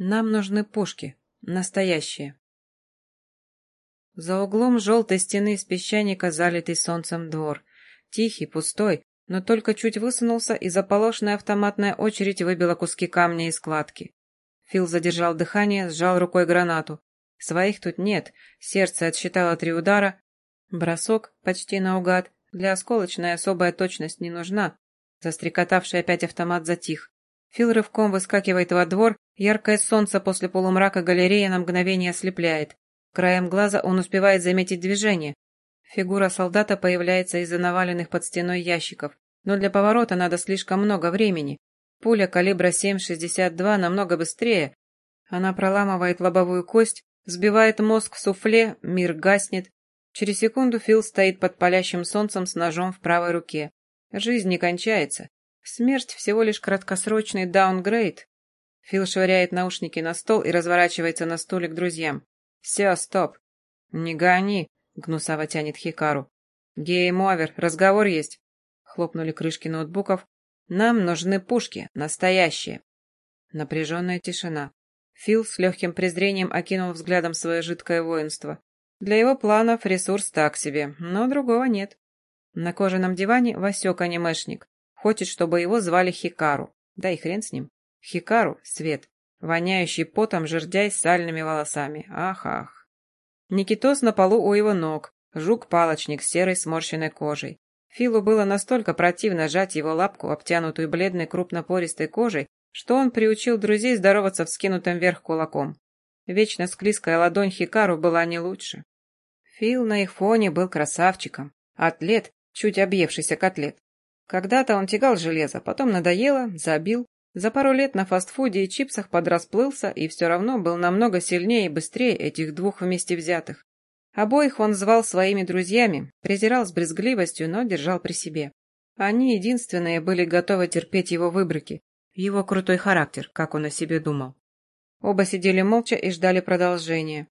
Нам нужны пушки. Настоящие. За углом желтой стены из песчаника залитый солнцем двор. Тихий, пустой, но только чуть высунулся, и заполошная автоматная очередь выбила куски камня и складки. Фил задержал дыхание, сжал рукой гранату. Своих тут нет, сердце отсчитало три удара. Бросок, почти наугад, для осколочной особая точность не нужна. Застрекотавший опять автомат затих. Фил рывком выскакивает во двор, яркое солнце после полумрака галереи на мгновение ослепляет. Краем глаза он успевает заметить движение. Фигура солдата появляется из-за наваленных под стеной ящиков, но для поворота надо слишком много времени. Пуля калибра 7,62 намного быстрее. Она проламывает лобовую кость, сбивает мозг в суфле, мир гаснет. Через секунду Фил стоит под палящим солнцем с ножом в правой руке. Жизнь не кончается. Смерть всего лишь краткосрочный даунгрейд. Фил швыряет наушники на стол и разворачивается на стуле к друзьям. «Все, стоп!» «Не гони!» — гнусаво тянет Хикару. «Game over, разговор есть!» Хлопнули крышки ноутбуков. «Нам нужны пушки, настоящие!» Напряженная тишина. Фил с легким презрением окинул взглядом свое жидкое воинство. Для его планов ресурс так себе, но другого нет. На кожаном диване Васек анимешник. Хочет, чтобы его звали Хикару. Да и хрен с ним. Хикару — свет. Воняющий потом жердяй с сальными волосами. Ах-ах. Никитос на полу у его ног. Жук-палочник с серой сморщенной кожей. Филу было настолько противно жать его лапку, обтянутую бледной крупнопористой кожей, что он приучил друзей здороваться вскинутым вверх кулаком. Вечно склизкая ладонь Хикару была не лучше. Фил на их фоне был красавчиком. Атлет, чуть объевшийся котлет. Когда-то он тягал железо, потом надоело, забил. За пару лет на фастфуде и чипсах подрасплылся и все равно был намного сильнее и быстрее этих двух вместе взятых. Обоих он звал своими друзьями, презирал с брезгливостью, но держал при себе. Они единственные были готовы терпеть его выбрыки, его крутой характер, как он о себе думал. Оба сидели молча и ждали продолжения.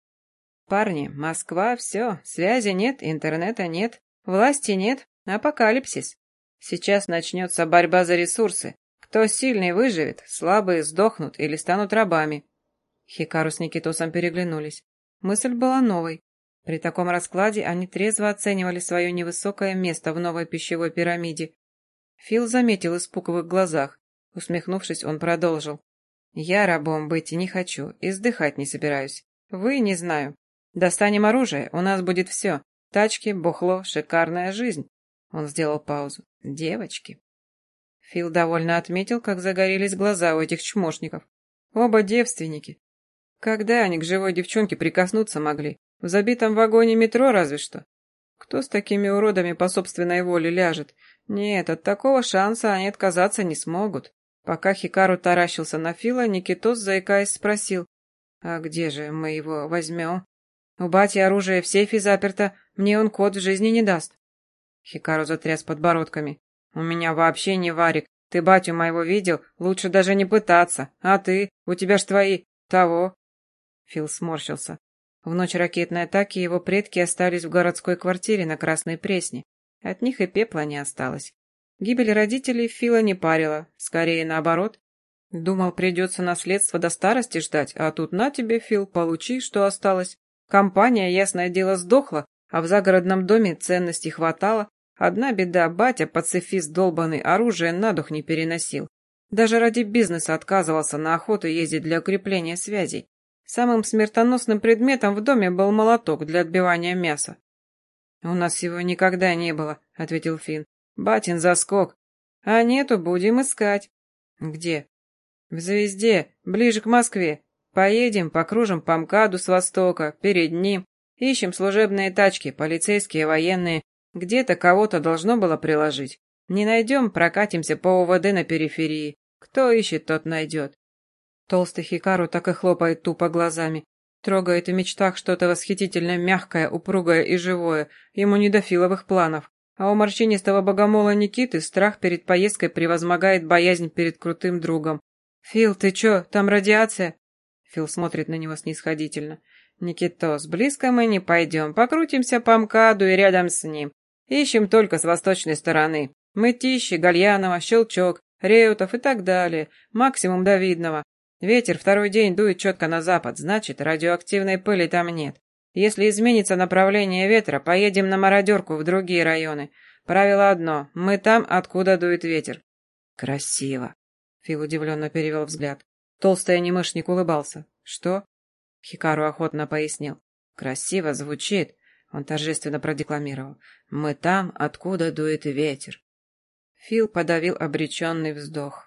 «Парни, Москва, все, связи нет, интернета нет, власти нет, апокалипсис. Сейчас начнется борьба за ресурсы. Кто сильный выживет, слабые сдохнут или станут рабами. Хикару с Никитосом переглянулись. Мысль была новой. При таком раскладе они трезво оценивали свое невысокое место в новой пищевой пирамиде. Фил заметил испуг в их глазах. Усмехнувшись, он продолжил. «Я рабом быть не хочу, и сдыхать не собираюсь. Вы, не знаю. Достанем оружие, у нас будет все. Тачки, бухло, шикарная жизнь. Он сделал паузу. «Девочки». Фил довольно отметил, как загорелись глаза у этих чмошников. Оба девственники. Когда они к живой девчонке прикоснуться могли? В забитом вагоне метро разве что. Кто с такими уродами по собственной воле ляжет? Нет, от такого шанса они отказаться не смогут. Пока Хикару таращился на Фила, Никитос, заикаясь, спросил, «А где же мы его возьмем? У бати оружие в сейфе заперто, мне он код в жизни не даст». Хикару затряс подбородками. «У меня вообще не варик. Ты батю моего видел? Лучше даже не пытаться. А ты? У тебя ж твои... того...» Фил сморщился. В ночь ракетной атаки его предки остались в городской квартире на Красной Пресне. От них и пепла не осталось. Гибель родителей Фила не парила, скорее наоборот. Думал, придется наследство до старости ждать, а тут на тебе, Фил, получи, что осталось. Компания, ясное дело, сдохла, а в загородном доме ценностей хватало, Одна беда, батя, пацифист долбанный, оружие на дух не переносил. Даже ради бизнеса отказывался на охоту ездить для укрепления связей. Самым смертоносным предметом в доме был молоток для отбивания мяса. «У нас его никогда не было», — ответил Финн. «Батин заскок. А нету, будем искать». «Где?» «В Звезде, ближе к Москве. Поедем, покружим по МКАДу с востока, перед ним. Ищем служебные тачки, полицейские, военные, где-то кого-то должно было приложить. Не найдем, прокатимся по УВД на периферии. Кто ищет, тот найдет. Толстый Хикару так и хлопает тупо глазами. Трогает в мечтах что-то восхитительно мягкое, упругое и живое. Ему не до филовых планов. А у морщинистого богомола Никиты страх перед поездкой превозмогает боязнь перед крутым другом. «Фил, ты чё, там радиация?» Фил смотрит на него снисходительно. «Никитос, близко мы не пойдем. Покрутимся по МКАДу и рядом с ним. Ищем только с восточной стороны. Мытищи, Гальянова, Щелчок, Реутов и так далее. Максимум до Видного. Ветер второй день дует четко на запад, значит, радиоактивной пыли там нет. Если изменится направление ветра, поедем на мародерку в другие районы. Правило одно – мы там, откуда дует ветер». «Красиво», – Фил удивленно перевел взгляд. Толстый анимешник улыбался. «Что?» Хикару охотно пояснил. «Красиво звучит», — он торжественно продекламировал. «Мы там, откуда дует ветер». Фил подавил обреченный вздох.